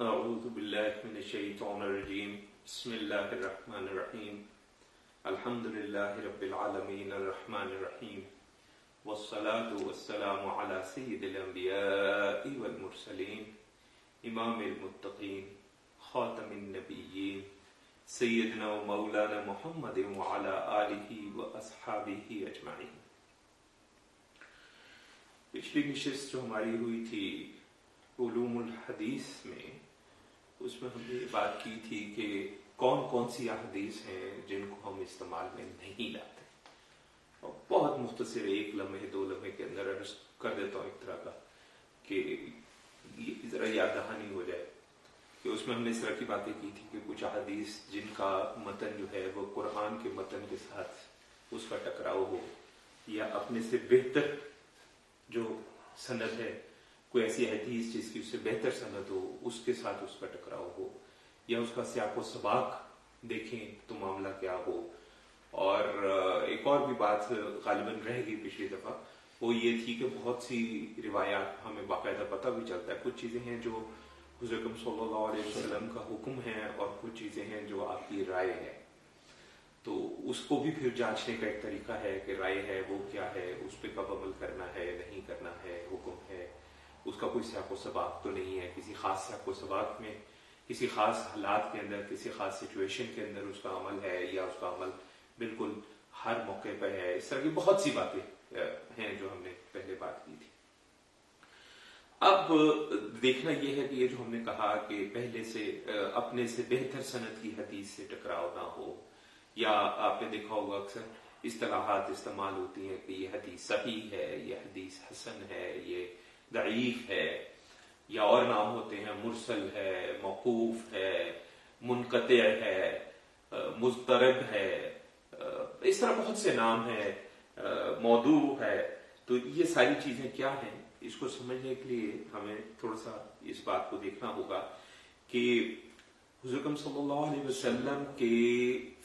أعوذ بالله من الشيطان الرجيم. بسم الله الرحمن الرحيم. الحمد لله رب العالمين الرحمن الرحيم. والصلاة والسلام على سيد الأنبياء والمرسلين، إمام المتقين، خاتم النبيين، سيدنا ومولانا محمد وعلى آله وأصحابه أجمعين. پچھلی نشست جو ہماری ہوئی تھی، علوم الحدیث میں اس میں ہم نے بات کی تھی کہ کون کون سی احادیث ہیں جن کو ہم استعمال میں نہیں لاتے۔ اور بہت مختصر ایک لمحے، دو لمحے کے اندر عرض کر دیتا ہوں ایک طرح کا کہ ذرا یاد دہانی ہو جائے کہ اس میں ہم نے اس طرح کی باتیں کی تھی کہ کچھ احادیث جن کا متن جو ہے وہ قرآن کے متن کے ساتھ اس کا ٹکراؤ ہو یا اپنے سے بہتر جو سند ہے کوئی ایسی حدیث جس کی اس سے بہتر سند ہو، اس کے ساتھ اس کا ٹکراؤ ہو، یا اس کا سیاق و سباق دیکھیں تو معاملہ کیا ہو۔ اور ایک اور بھی بات غالباً رہ گئی پچھلی دفعہ، وہ یہ تھی کہ بہت سی روایات ہمیں باقاعدہ پتہ بھی چلتا ہے۔ کچھ چیزیں ہیں جو حضرت صلی اللہ علیہ وسلم کا حکم ہے اور کچھ چیزیں ہیں جو آپ کی رائے ہے۔ تو اس کو بھی پھر جانچنے کا ایک طریقہ ہے کہ رائے ہے وہ کیا ہے، اس پہ کب عمل کرنا ہے، نہیں کرنا ہے، حکم ہے۔ اس کا کوئی سیاق و سباق تو نہیں ہے۔ کسی خاص سیاق و سباق میں، کسی خاص حالات کے اندر، کسی خاص سچویشن کے اندر اس کا عمل ہے یا اس کا عمل بالکل ہر موقع پہ ہے۔ اس طرح کی بہت سی باتیں ہیں جو ہم نے پہلے بات کی تھی۔ اب دیکھنا یہ ہے کہ یہ جو ہم نے کہا کہ پہلے سے اپنے سے بہتر صنعت کی حدیث سے ٹکراؤ نہ ہو، یا آپ نے دیکھا ہوگا اکثر اصطلاحات استعمال ہوتی ہیں کہ یہ حدیث صحیح ہے، یہ حدیث حسن ہے، یہ ضعیف ہے یا اور نام ہوتے ہیں، مرسل ہے، موقوف ہے، منقطع ہے مضطرب ہے اس طرح بہت سے نام ہیں موضوع ہے۔ تو یہ ساری چیزیں کیا ہیں؟ اس کو سمجھنے کے لیے ہمیں تھوڑا سا اس بات کو دیکھنا ہوگا کہ حضرت صلی اللہ علیہ وسلم کے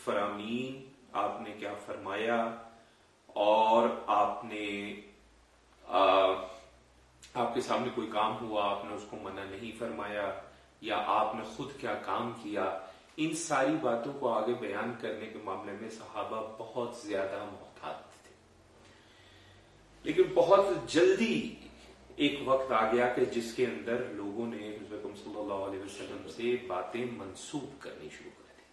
فرامین آپ نے کیا فرمایا اور آپ نے آپ کے سامنے کوئی کام ہوا، آپ نے اس کو منع نہیں فرمایا یا آپ نے خود کیا کام کیا، ان ساری باتوں کو آگے بیان کرنے کے معاملے میں صحابہ بہت زیادہ محتاط تھے۔ لیکن بہت جلدی ایک وقت آ گیا کہ جس کے اندر لوگوں نے حضرت صلی اللہ علیہ وسلم سے باتیں منسوب کرنی شروع کر دی۔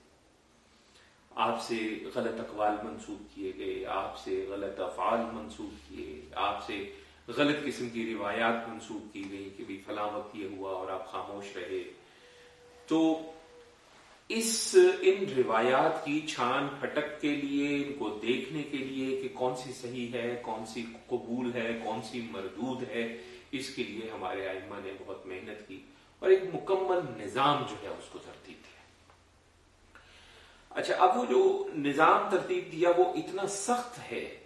آپ سے غلط اقوال منسوب کیے گئے، آپ سے غلط افعال منسوب کیے، آپ سے غلط قسم کی روایات منسوب کی گئی کہ بھی فلاں وقت یہ ہوا اور آپ خاموش رہے۔ تو اس ان روایات کی چھان پھٹک کے لیے، ان کو دیکھنے کے لیے کہ کون سی صحیح ہے، کون سی قبول ہے، کون سی مردود ہے، اس کے لیے ہمارے آئمہ نے بہت محنت کی اور ایک مکمل نظام جو ہے اس کو ترتیب دیا۔ اچھا اب وہ جو نظام ترتیب دیا وہ اتنا سخت ہے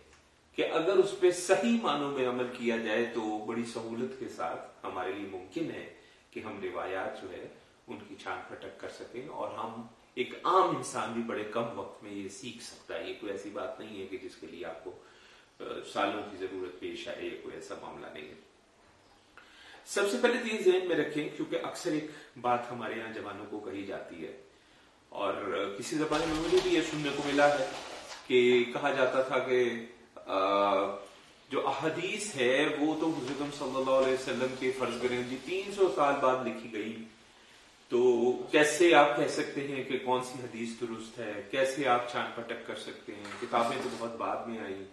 کہ اگر اس پہ صحیح معنوں میں عمل کیا جائے تو بڑی سہولت کے ساتھ ہمارے لیے ممکن ہے کہ ہم روایات جو ہے ان کی چھان پھٹک کر سکیں اور ہم ایک عام انسان بھی بڑے کم وقت میں یہ سیکھ سکتا ہے۔ یہ کوئی ایسی بات نہیں ہے کہ جس کے لیے آپ کو سالوں کی ضرورت پیش آئے کوئی ایسا معاملہ نہیں ہے۔ سب سے پہلے تو یہ ذہن میں رکھیں، کیونکہ اکثر ایک بات ہمارے یہاں جوانوں کو کہی جاتی ہے۔ اور کسی زبان میں مجھے بھی یہ سننے کو ملا ہے کہ کہا جاتا تھا کہ جو احادیث ہے، وہ تو حضرت صلی اللہ علیہ وسلم کے فرض کریں جی تین سو سال بعد لکھی گئی۔ تو کیسے آپ کہہ سکتے ہیں کہ کون سی حدیث درست ہے؟ کیسے آپ چھان پٹک کر سکتے ہیں؟ کتابیں تو بہت بعد میں آئی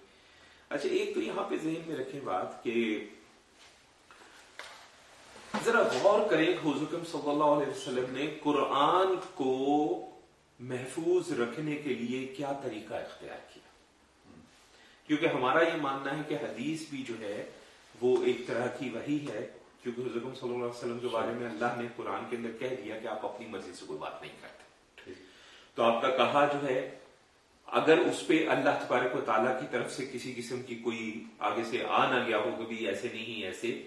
اچھا ایک تو یہاں پہ ذہن میں رکھیں بات کہ ذرا غور کریں کہ حضرت صلی اللہ علیہ وسلم نے قرآن کو محفوظ رکھنے کے لیے کیا طریقہ اختیار کیا؟ کیونکہ ہمارا یہ ماننا ہے کہ حدیث بھی جو ہے وہ ایک طرح کی وہی ہے کیونکہ حضرت صلی اللہ علیہ وسلم کے بارے میں اللہ نے قرآن کے اندر کہہ دیا کہ آپ اپنی مرضی سے کوئی بات نہیں کرتے۔ تو آپ کا کہا جو ہے اگر اس پہ اللہ تبارک و تعالیٰ کی طرف سے کسی قسم کی کوئی آگے سے آ نہ گیا ہو کہ ایسے نہیں ایسے۔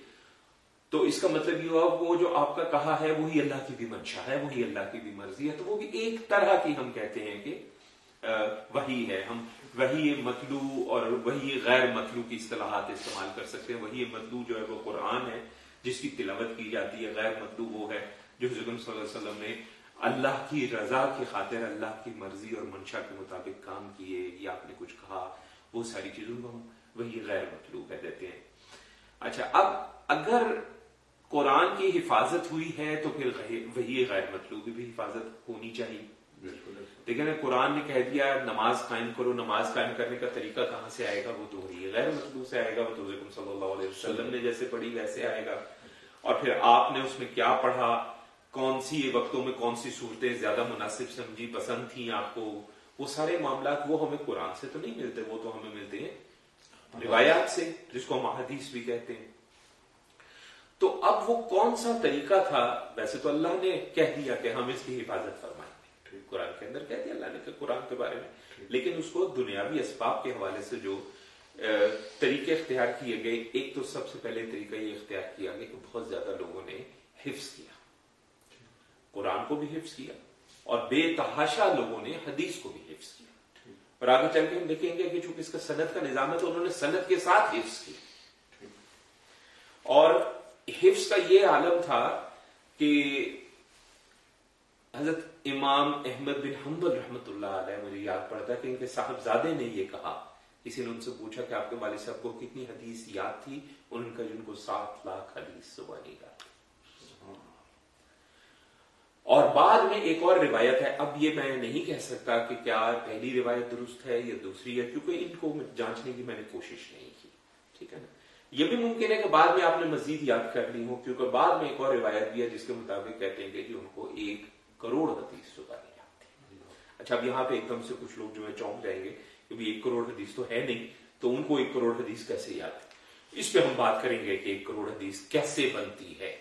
تو اس کا مطلب یہ ہوا وہ جو آپ کا کہا ہے وہی اللہ کی بھی منشا ہے وہی اللہ کی بھی مرضی ہے۔ تو وہ بھی ایک طرح کی ہم کہتے ہیں کہ وہی ہے۔ ہم وہی مطلوع اور وہی غیر مطلوع کی اصطلاحات استعمال کر سکتے ہیں۔ وہی مطلوع جو ہے وہ قرآن ہے، جس کی تلاوت کی جاتی ہے۔ غیر مطلوع وہ ہے جو حضرت صلی اللہ علیہ وسلم نے اللہ کی رضا کی خاطر، اللہ کی مرضی اور منشا کے مطابق کام کیے یا آپ نے کچھ کہا، وہ ساری چیزوں کو ہم وہی غیر مطلوب کہہ دیتے ہیں۔ اچھا اب اگر قرآن کی حفاظت ہوئی ہے تو پھر وہی غیر مطلوب بھی حفاظت ہونی چاہیے۔ لیکن قرآن نے کہہ دیا نماز قائم کرو، نماز قائم کرنے کا طریقہ کہاں سے آئے گا؟ وہ تو وہی غیر مطلوب سے آئے گا، وہ تو صلی اللہ علیہ وسلم نے جیسے پڑھی ویسے آئے گا۔ اور پھر آپ نے اس میں کیا پڑھا؟ کون سی وقتوں میں کون سی صورتیں زیادہ مناسب سمجھی، پسند تھیں آپ کو؟ وہ سارے معاملات وہ ہمیں قرآن سے تو نہیں ملتے، وہ تو ہمیں ملتے ہیں روایات سے، جس کو ہم حدیث بھی کہتے ہیں۔ تو اب وہ کون سا طریقہ تھا؟ ویسے تو اللہ نے کہہ دیا کہ ہم اس کی حفاظت فرمائیں۔ قرآن کے اندر کہہ دیا اللہ نے کہ قرآن کے بارے میں۔ لیکن اس کو دنیاوی اسباب کے حوالے سے جو طریقے اختیار کیے گئے، ایک تو سب سے پہلے طریقہ یہ اختیار کیا گیا کہ بہت زیادہ لوگوں نے حفظ کیا۔ قرآن کو بھی حفظ کیا اور بے تحاشا لوگوں نے حدیث کو بھی حفظ کیا۔ اور آگے چل کے ہم دیکھیں گے کہ چونکہ اس کا صنعت کا نظام ہے تو انہوں نے صنعت کے ساتھ حفظ کیا۔ اور حفظ کا یہ عالم تھا کہ حضرت امام احمد بن حمبل رحمت اللہ علیہ مجھے یاد پڑتا ہے کہ ان کے صاحبزادے نے یہ کہا۔ کسی نے ان سے پوچھا کہ آپ کے والد صاحب کو کتنی حدیث یاد تھی؟ ان کا جن کو سات لاکھ حدیث زبانی کا اور بعد میں ایک اور روایت ہے۔ اب یہ میں نہیں کہہ سکتا کہ کیا پہلی روایت درست ہے یا دوسری ہے، کیونکہ ان کو جانچنے کی میں نے کوشش نہیں کی۔ ٹھیک ہے نا؟ یہ بھی ممکن ہے کہ بعد میں آپ نے مزید یاد کر لی ہو، کیونکہ بعد میں ایک اور روایت بھی ہے جس کے مطابق کہتے ہیں کہ ان کو ایک کروڑ حدیث زبانی یاد تھی اچھا اب یہاں پہ ایک دم سے کچھ لوگ جو ہے چونک جائیں گے کہ ایک کروڑ حدیث تو ہے نہیں تو ان کو ایک کروڑ حدیث کیسے یاد ہے؟ اس پہ ہم بات کریں گے کہ ایک کروڑ حدیث کیسے بنتی ہے۔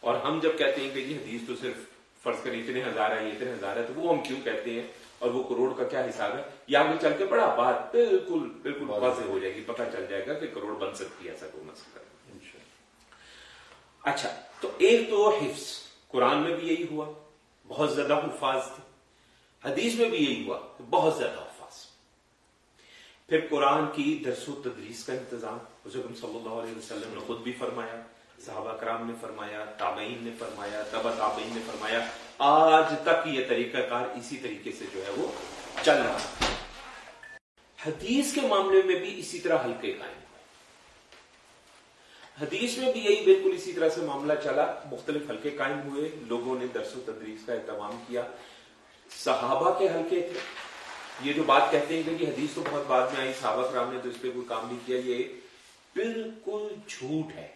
اور ہم جب کہتے ہیں کہ یہ حدیث تو صرف فرض کریں اتنے ہزار ہے اتنے ہزار ہے تو وہ ہم کیوں کہتے ہیں؟ اور وہ کروڑ کا کیا حساب ہے؟ یہ آگے چل کے بڑا بات بالکل بالکل واضح ہو جائے گی پتہ چل جائے گا کہ کروڑ بن سکتی ہے ایسا کوئی مسئلہ اچھا تو ایک تو حفظ قرآن میں بھی یہی ہوا۔ بہت زیادہ حفاظ تھے حدیث میں بھی یہی ہوا بہت زیادہ حفاظ۔ پھر قرآن کی درس و تدریس کا انتظام حضرت صلی اللہ علیہ وسلم نے خود بھی فرمایا، صحابہ کرام نے فرمایا، تابعین نے فرمایا تبا تابعین نے فرمایا، آج تک یہ طریقہ کار اسی طریقے سے جو ہے وہ چل رہا حدیث کے معاملے میں بھی اسی طرح ہلکے قائم۔ حدیث میں بھی یہی بالکل اسی طرح سے معاملہ چلا۔ مختلف حلقے قائم ہوئے، لوگوں نے درس و تدریس کا اہتمام کیا۔ صحابہ کے حلقے تھے۔ یہ جو بات کہتے ہیں کہ جی، حدیث تو بہت بعد میں آئی، صحابہ کرام نے تو اس پہ کوئی کام نہیں کیا، یہ بالکل جھوٹ ہے۔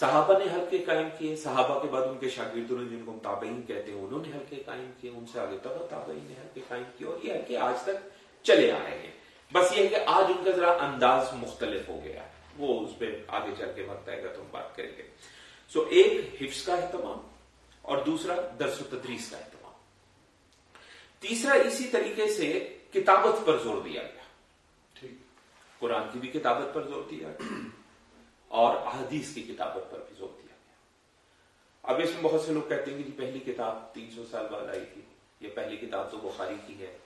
صحابہ نے حلقے قائم کیے، صحابہ کے بعد ان کے شاگردوں نے جن کو تابعین کہتے ہیں، انہوں نے حلقے قائم کیے، ان سے آگے تب تابعین نے حلقے قائم کیے اور یہ حلقے آج تک چلے آ رہے ہیں۔ بس یہ ہے کہ آج ان کا ذرا انداز مختلف ہو گیا وہ اس پہ آگے چل کے وقت آئے گا تو ہم بات کریں گے۔ سو ایک حفظ کا اہتمام اور دوسرا درس و تدریس کا اہتمام۔ تیسرا اسی طریقے سے کتابت پر زور دیا گیا۔ قرآن کی بھی کتابت پر زور دیا گیا اور احادیث کی کتابت پر بھی زور دیا گیا۔ اب اس میں بہت سے لوگ کہتے ہیں کہ جی پہلی کتاب تین سو سال بعد آئی تھی یہ پہلی کتاب تو بخاری کی ہے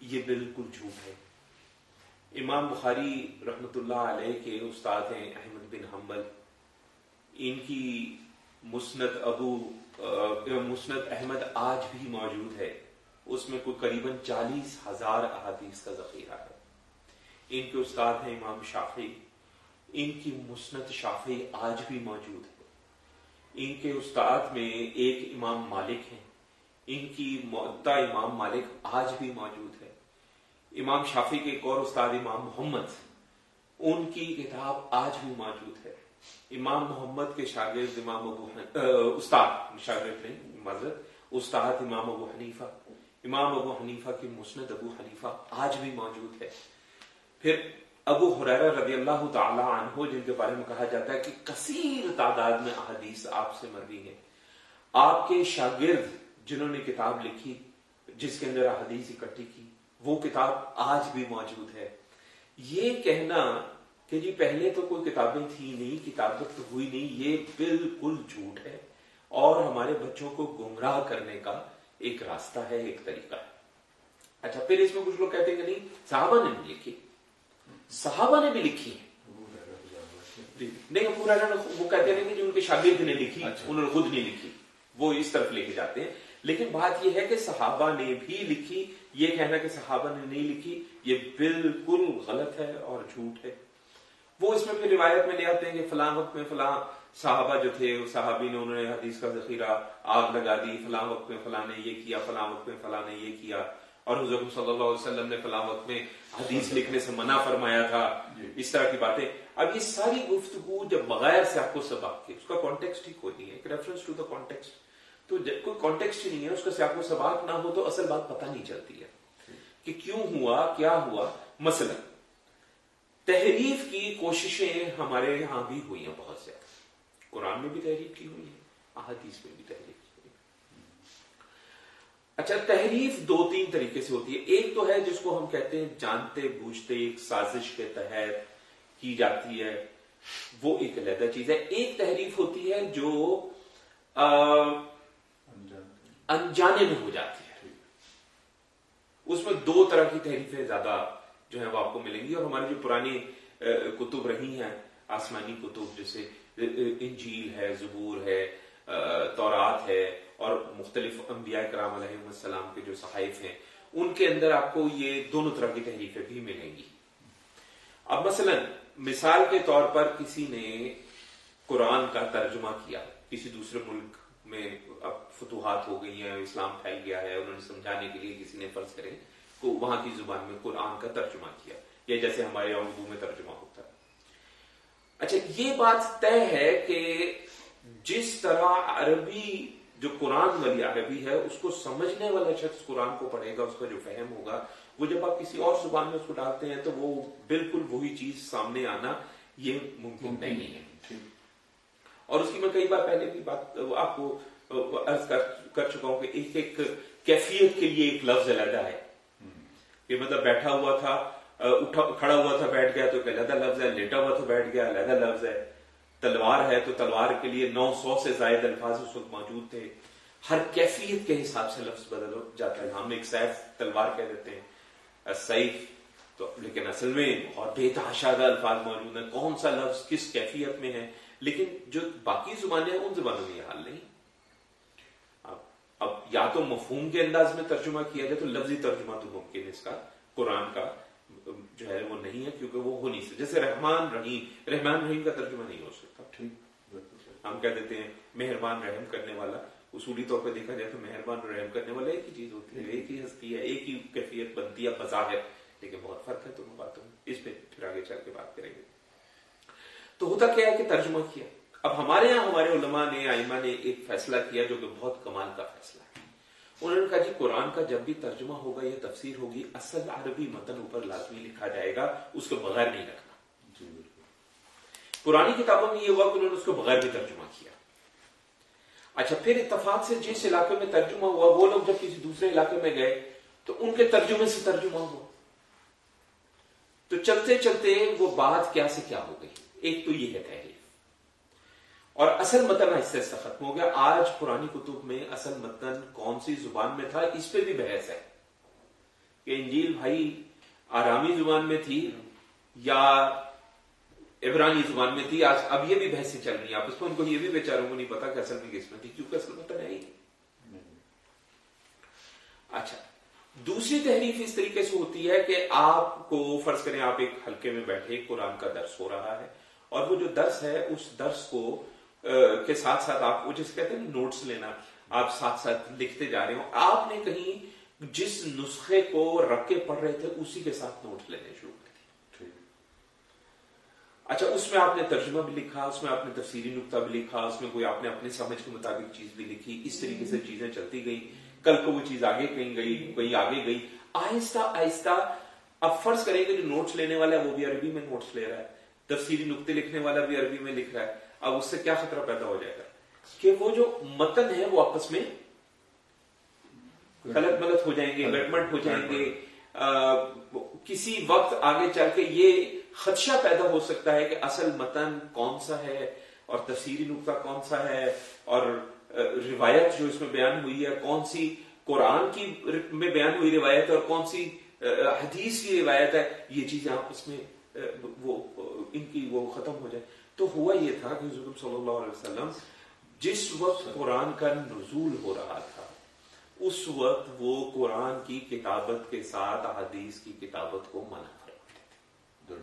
یہ بالکل جھوٹ ہے۔ امام بخاری رحمت اللہ علیہ کے استاد ہیں احمد بن حنبل۔ ان کی مسند ابو مسند احمد آج بھی موجود ہے۔ اس میں کوئی قریب چالیس ہزار احادیث کا ذخیرہ ہے۔ ان کے استاد ہیں امام شافی ان کی مسنت شافی آج بھی موجود ہے۔ ان کے استاد میں ایک امام مالک ہیں۔ ان کی معدہ امام مالک آج بھی موجود ہے۔ امام شافی کے ایک اور استاد امام محمد، ان کی کتاب آج بھی موجود ہے۔ امام محمد کے شاگرد امام ابو استاد، شاگرد نہیں، مذہب، استاد امام ابو حنیفہ۔ امام ابو حنیفہ کی مسند ابو حنیفہ آج بھی موجود ہے۔ پھر ابو حریرہ رضی اللہ تعالی عنہ، جن کے بارے میں کہا جاتا ہے کہ کثیر تعداد میں احادیث آپ سے مروی ہیں۔ آپ کے شاگرد جنہوں نے کتاب لکھی، جس کے اندر احادیث اکٹھی کی وہ کتاب آج بھی موجود ہے۔ یہ کہنا کہ جی پہلے تو کوئی کتابیں تھی نہیں کتابت تو ہوئی نہیں یہ بالکل جھوٹ ہے۔ اور ہمارے بچوں کو گمراہ کرنے کا ایک راستہ ہے ایک طریقہ ہے۔ اچھا پھر اس میں کچھ لوگ کہتے ہیں کہ نہیں صحابہ نے بھی لکھی۔ صحابہ نے بھی لکھی۔ ہے جی نہیں وہ کہتے ہیں کہ جو ان کے شاگرد نے لکھی اچھا۔ انہوں نے خود نہیں لکھی۔ وہ اس طرف لے کے جاتے ہیں۔ لیکن بات یہ ہے کہ صحابہ نے بھی لکھی یہ کہنا کہ صحابہ نے نہیں لکھی یہ بالکل غلط ہے اور جھوٹ ہے۔ وہ اس میں پھر روایت میں لے آتے ہیں کہ فلاں وقت میں فلاں صحابہ جو تھے صحابی نے انہوں نے حدیث کا ذخیرہ آگ لگا دی فلاں وقت میں فلاں نے یہ کیا فلاں وقت میں فلاں نے یہ کیا۔ اور حضور صلی اللہ علیہ وسلم نے فلاں وقت میں حدیث لکھنے سے منع فرمایا تھا۔ جی۔ اس طرح کی باتیں۔ اب یہ ساری گفتگو جب بغیر سے آپ کو سباق کے اس کا کانٹیکسٹ ہی کوئی نہیں ہے ایک ریفرنس ٹو دا کانٹیکسٹ تو جب کوئی کانٹیکسٹ ہی نہیں ہے، اس کا سیاق و سباق نہ ہو تو اصل بات پتہ نہیں چلتی ہے کہ کیوں ہوا، کیا ہوا۔ مثلا، تحریف کی کوششیں ہمارے یہاں بھی ہوئی ہیں بہت زیادہ۔ قرآن میں بھی تحریف کی ہوئی ہے احادیث میں بھی تحریف کی ہوئی اچھا تحریف دو تین طریقے سے ہوتی ہے۔ ایک تو ہے جس کو ہم کہتے ہیں جانتے بوجھتے، ایک سازش کے تحت کی جاتی ہے۔ وہ ایک علیحدہ چیز ہے۔ ایک تحریف ہوتی ہے جو انجانے میں ہو جاتی ہے۔ اس میں دو طرح کی تحریفیں زیادہ جو ہیں وہ آپ کو ملیں گی اور ہماری جو پرانی کتب رہی ہیں، آسمانی کتب، جیسے انجیل ہے، زبور ہے تورات ہے اور مختلف انبیاء کرام علیہ السلام کے جو صحائف ہیں، ان کے اندر آپ کو یہ دونوں طرح کی تحریفیں بھی ملیں گی۔ اب مثلا مثال کے طور پر کسی نے قرآن کا ترجمہ کیا، کسی دوسرے ملک میں اب فتوحات ہو گئی ہیں اسلام پھیل گیا ہے انہوں نے سمجھانے کے لیے کسی نے فرض کرے تو وہاں کی زبان میں قرآن کا ترجمہ کیا یا جیسے ہمارے یہاں اردو میں ترجمہ ہوتا ہے۔ اچھا یہ بات طے ہے کہ جس طرح عربی جو قرآن والی عربی ہے اس کو سمجھنے والا شخص قرآن کو پڑھے گا اس کا جو فہم ہوگا وہ جب آپ کسی اور زبان میں اس کو ڈالتے ہیں تو وہ بالکل وہی چیز سامنے آنا یہ ممکن نہیں ہے۔ اور اس کی میں کئی بار پہلے بھی بات آپ کو عرض کر چکا ہوں کہ ایک ایک کیفیت کے لیے ایک لفظ علیحدہ ہے۔ کہ مطلب بیٹھا ہوا تھا اٹھا کھڑا ہوا تھا بیٹھ گیا تو ایک علیحدہ لفظ ہے لیٹا ہوا تھا بیٹھ گیا علیحدہ لفظ ہے۔ تلوار ہے تو تلوار کے لیے نو سو سے زائد الفاظ اس وقت موجود تھے۔ ہر کیفیت کے حساب سے لفظ بدل جاتا ہے۔ ہم ایک سیف تلوار کہہ دیتے ہیں سیف تو لیکن اصل میں بہت بے تحاشادہ الفاظ موجود ہیں۔ کون سا لفظ کس کیفیت میں ہے؟ لیکن جو باقی زبانیں ہیں ان زبانوں میں یہ حال نہیں۔ اب یا تو مفہوم کے انداز میں ترجمہ کیا جائے تو لفظی ترجمہ تو ممکن ہے اس کا قرآن کا جو ہے وہ نہیں ہے کیونکہ وہ ہو نہیں سکتا۔ جیسے رحمان رحیم رحمان رحیم کا ترجمہ نہیں ہو سکتا۔ ہم کہہ دیتے ہیں مہربان رحم کرنے والا۔ اصولی طور پہ دیکھا جائے تو مہربان اور رحم کرنے والا ایک ہی چیز ہوتی ہے ایک ہی ہستی ہے ایک ہی کیفیت بنتی ہے بظاہر۔ لیکن بہت فرق ہے دونوں باتوں اس پہ پھر آگے چل کے بات کریں گے۔ تو ہوتا کیا ہے کہ ترجمہ کیا۔ اب ہمارے یہاں ہمارے علماء نے آئمہ نے ایک فیصلہ کیا جو کہ بہت کمال کا فیصلہ ہے۔ انہوں نے کہا جی قرآن کا جب بھی ترجمہ ہوگا یا تفسیر ہوگی اصل عربی متن اوپر لازمی لکھا جائے گا اس کو بغیر نہیں رکھنا۔ جی، پرانی کتابوں میں یہ ہوا کہ انہوں نے اس کو بغیر بھی ترجمہ کیا۔ اچھا پھر اتفاق سے جس علاقے میں ترجمہ ہوا وہ لوگ جب کسی دوسرے علاقے میں گئے تو ان کے ترجمے سے ترجمہ ہوا۔ تو چلتے چلتے وہ بات کیا سے کیا ہو گئی؟ ایک تو یہ ہے تحریر اور اصل متن آہستہ سے ختم ہو گیا۔ آج پرانی کتب میں اصل متن کون سی زبان میں تھا؟ اس پہ بھی بحث ہے کہ انجیل بھائی آرامی زبان میں تھی یا عبرانی زبان میں تھی۔ آج اب یہ بھی بحثیں چل رہی ہیں۔ آپس میں ان کو یہ بھی بیچاروں کو نہیں پتا کہ اصل میں کس میں تھی، کیونکہ اصل متن ہے ہی۔ اچھا دوسری تحریف اس طریقے سے ہوتی ہے کہ آپ کو فرض کریں آپ ایک ہلکے میں بیٹھے، قرآن کا درس ہو رہا ہے۔ اور وہ جو درس ہے اس درس کو کے ساتھ ساتھ آپ وہ جس کہتے ہیں نوٹس لینا آپ ساتھ ساتھ لکھتے جا رہے ہو آپ نے کہیں جس نسخے کو رکھ کے پڑھ رہے تھے اسی کے ساتھ نوٹس لینے شروع کر دیے۔ اچھا اس میں آپ نے ترجمہ بھی لکھا اس میں آپ نے تفسیری نقطہ بھی لکھا اس میں کوئی آپ نے اپنے سمجھ کے مطابق چیز بھی لکھی اس طریقے سے چیزیں چلتی گئی کل کو وہ چیز آگے کہیں گئی کہیں آگے گئی۔ آہستہ آہستہ اب فرض کریں گے جو نوٹس لینے والا ہے وہ بھی عربی میں نوٹس لے رہا ہے۔ تفسیری نقطے لکھنے والا بھی عربی میں لکھ رہا ہے اب اس سے کیا خطرہ پیدا ہو جائے گا؟ کہ وہ جو متن ہے وہ آپس میں غلط ملت ہو جائیں گے گٹمٹ ہو جائیں گے کسی وقت آگے چل کے یہ خدشہ پیدا ہو سکتا ہے کہ اصل متن کون سا ہے اور تفسیری نقطہ کون سا ہے اور روایت جو اس میں بیان ہوئی ہے کون سی قرآن کی میں بیان ہوئی روایت اور کون سی حدیث کی روایت ہے یہ چیزیں آپس میں وہ ان کی وہ ختم ہو جائے۔ تو ہوا یہ تھا کہ حضرت صلی اللہ علیہ وسلم جس وقت قرآن کا نزول ہو رہا تھا اس وقت وہ قرآن کی کتابت کے ساتھ حدیث کی کتابت کو منع فرماتے تھے۔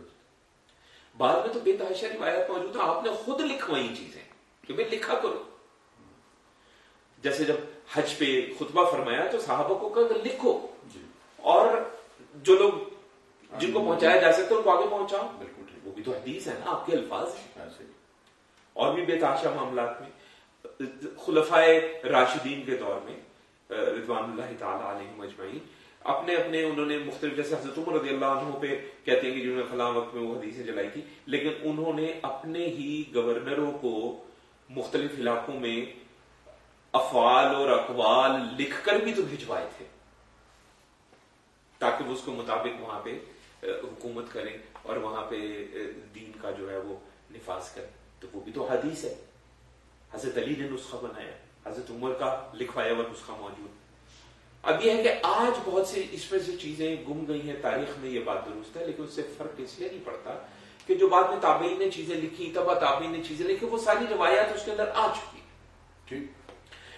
بعد میں تو بے تحاشا روایت موجود ہے آپ نے خود لکھوائی چیزیں کہ میں لکھا کرو۔ جیسے جب حج پہ خطبہ فرمایا تو صحابہ کو کہا لکھو۔ جی۔ اور جو لوگ جن کو پہنچایا جا سکتا ان کو آگے پہنچاؤ۔ وہ بھی تو حدیث ہے نا آپ کے الفاظ ہیں۔ اور بھی بے تحاشا معاملات میں خلفائے راشدین کے دور میں رضوان اللہ تعالیٰ علیہ مجمعین اپنے اپنے انہوں نے مختلف جیسے حضرت عمر رضی اللہ عنہ پہ کہتے ہیں کہ جنہوں نے فلاں وقت میں وہ حدیثیں جلائی تھی لیکن انہوں نے اپنے ہی گورنروں کو مختلف علاقوں میں افعال اور اقوال لکھ کر بھی تو بھجوائے تھے تاکہ وہ اس کو مطابق وہاں پہ حکومت کریں اور وہاں پہ دین کا جو ہے وہ نفاذ کریں۔ تو وہ بھی تو حدیث ہے۔ حضرت علی نے نسخہ بنایا حضرت عمر کا لکھوایا ہوا نسخہ موجود۔ اب یہ ہے کہ آج بہت سے اس میں سے چیزیں گم گئی ہیں تاریخ میں یہ بات درست ہے لیکن اس سے فرق اس لیے نہیں پڑتا کہ جو بعد میں تابعین نے چیزیں لکھی تبا تابعین نے چیزیں لکھی وہ ساری روایات اس کے اندر آ چکی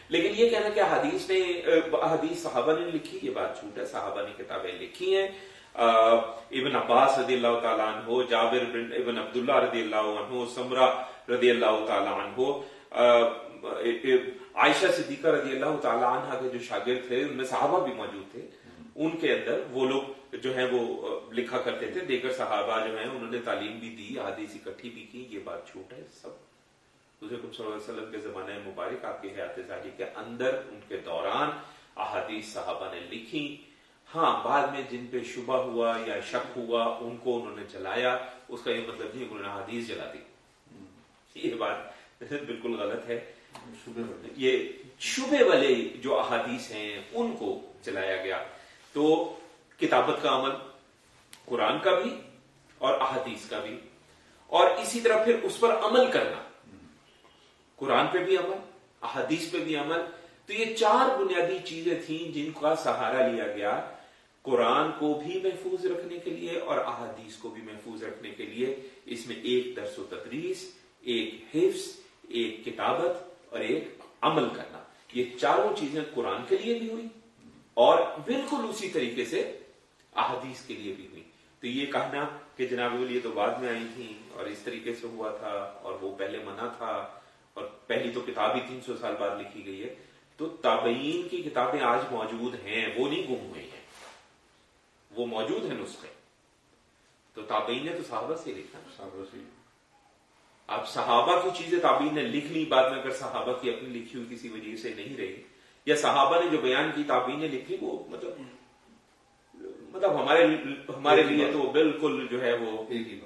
لیکن یہ کہنا کہ حدیث نے حدیث صحابہ نے لکھی یہ بات جھوٹ ہے صحابہ نے کتابیں لکھی ہیں۔ ابن عباس رضی اللہ تعالیٰ عنہ، جابر بن ابن عبداللہ رضی اللہ عنہ، سمرہ رضی اللہ تعالیٰ عنہ عائشہ صدیقہ رضی اللہ تعالیٰ عنہ کے جو شاگرد تھے، ان میں صحابہ بھی موجود تھے۔ ان کے اندر وہ لوگ جو ہیں وہ لکھا کرتے تھے، دیگر صحابہ جو ہیں، انہوں نے تعلیم بھی دی، حدیث اکٹھی بھی کی، یہ بات چھوٹ ہے، سب۔ حضرت صلی اللہ علیہ وسلم کے زمانہ مبارک، آپ کی حیات ظاہری کے اندر، ان کے دوران احادیث صحابہ نے لکھی۔ ہاں بعد میں جن پہ شبہ ہوا یا شک ہوا ان کو انہوں نے چلایا اس کا یہ مطلب نہیں انہوں نے حدیث جلا دی۔ یہ بات بالکل غلط ہے۔ یہ شبے والے جو احادیث ہیں ان کو چلایا گیا۔ تو کتابت کا عمل قرآن کا بھی اور احادیث کا بھی۔ اور اسی طرح پھر اس پر عمل کرنا۔ قرآن پہ بھی عمل احادیث پہ بھی عمل۔ تو یہ چار بنیادی چیزیں تھیں جن کا سہارا لیا گیا۔ قرآن کو بھی محفوظ رکھنے کے لیے اور احادیث کو بھی محفوظ رکھنے کے لیے اس میں ایک درس و تدریس، ایک حفظ، ایک کتابت اور ایک عمل کرنا۔ یہ چاروں چیزیں قرآن کے لیے بھی ہوئی اور بالکل اسی طریقے سے احادیث کے لیے بھی ہوئی۔ تو یہ کہنا کہ جناب یہ تو بعد میں آئی تھی اور اس طریقے سے ہوا تھا اور وہ پہلے منع تھا اور پہلی تو کتاب ہی تین سو سال بعد لکھی گئی ہے۔ تو تابعین کی کتابیں آج موجود ہیں، وہ نہیں گم ہوئی ہیں۔ وہ موجود ہیں نسخے۔ تو تابعین نے تو صحابہ سے لکھا۔ صحابہ سے اب صحابہ کی چیزیں تعبین نے لکھ لی بعد میں اگر صحابہ کی اپنی لکھی ہوئی کسی وجہ سے نہیں رہی یا صحابہ نے جو بیان کی تعبین نے لکھی وہ مطلب مطلب ہمارے ہمارے لیے تو بالکل جو ہے وہ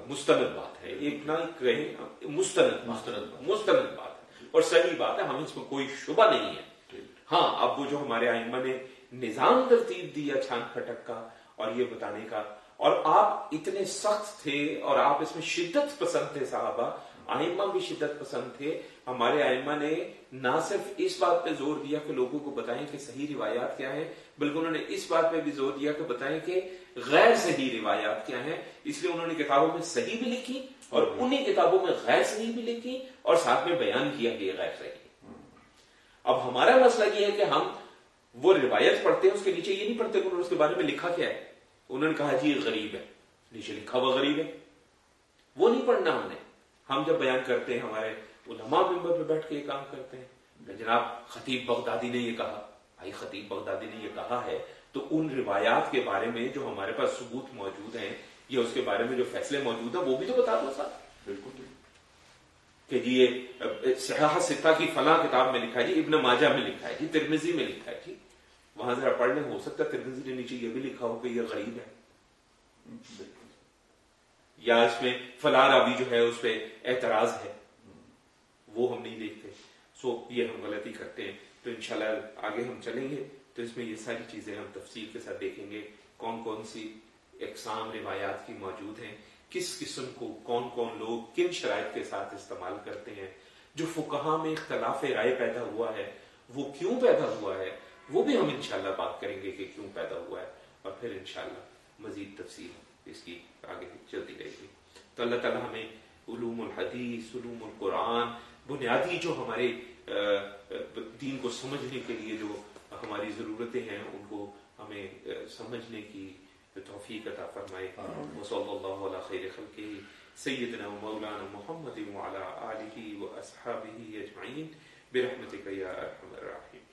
مستند بات ہے۔ ایک نہ کہیں مستند مستند مستند بات ہے۔ اور صحیح بات ہے ہمیں اس میں کوئی شبہ نہیں ہے۔ ہاں اب وہ جو ہمارے آئمہ نے نظام ترتیب دیا چھان کھٹک کا اور یہ بتانے کا۔ اور آپ اتنے سخت تھے اور آپ اس میں شدت پسند تھے صحابہ۔ آئمہ بھی شدت پسند تھے۔ ہمارے آئمہ نے نہ صرف اس بات پہ زور دیا کہ لوگوں کو بتائیں کہ صحیح روایات کیا ہیں، بلکہ انہوں نے اس بات پہ بھی زور دیا کہ بتائیں کہ غیر صحیح روایات کیا ہیں۔ اس لیے انہوں نے کتابوں میں صحیح بھی لکھی اور انہیں کتابوں میں غیر صحیح بھی لکھی اور ساتھ میں بیان کیا کہ یہ غیر صحیح اب ہمارا مسئلہ یہ ہے کہ ہم وہ روایت پڑھتے ہیں، اس کے نیچے یہ نہیں پڑھتے کہ انہوں نے اس کے بارے میں لکھا کیا ہے۔ انہوں نے کہا جی غریب ہے۔ نیچے لکھا ہوا غریب ہے۔ وہ نہیں پڑھنا ہم نے۔ ہم جب بیان کرتے ہیں ہمارے علماء ممبر پہ بیٹھ کے یہ کام کرتے ہیں۔ جناب خطیب بغدادی نے یہ کہا۔ بھائی خطیب بغدادی نے یہ کہا ہے۔ تو ان روایات کے بارے میں جو ہمارے پاس ثبوت موجود ہیں یا اس کے بارے میں جو فیصلے موجود ہیں وہ بھی تو بتا دو سر۔ بالکل کہ جی یہ سیاح ستا کی فلاں کتاب میں لکھا ہے جی ابن ماجہ میں لکھا ہے جی ترمیزی میں لکھا ہے جی۔ وہاں ذرا پڑھنے ہو سکتا ہے ترمیزی نے نیچے یہ بھی لکھا ہو کہ یہ غریب ہے۔ یا اس میں فلاں راوی جو ہے، اس پہ اعتراض ہے۔ وہ ہم نہیں دیکھتے۔ سو یہ ہم غلطی کرتے ہیں۔ تو انشاءاللہ آگے ہم چلیں گے۔ تو اس میں یہ ساری چیزیں ہم تفصیل کے ساتھ دیکھیں گے۔ کون کون سی اقسام روایات کی موجود ہیں؟ کس قسم کو، کون کون لوگ کن شرائط کے ساتھ استعمال کرتے ہیں؟ جو فکہ میں اختلاف رائے پیدا ہوا ہے، وہ کیوں پیدا ہوا ہے؟ وہ بھی ہم انشاءاللہ بات کریں گے کہ کیوں پیدا ہوا ہے اور پھر انشاءاللہ مزید تفصیل اس کی آگے چلتی رہے گی۔ تو اللہ تعالیٰ ہمیں علوم الحدیث علوم القرآن بنیادی جو ہمارے دین کو سمجھنے کے لیے جو ہماری ضرورتیں ہیں ان کو ہمیں سمجھنے کی توفیق عطا فرمائے۔ وصلی اللہ علیہ خیر خلقہ سیدنا مولانا محمد وعلى آلہ و اصحابہ اجمعین۔ برحمتک یا ارحم الراحمین۔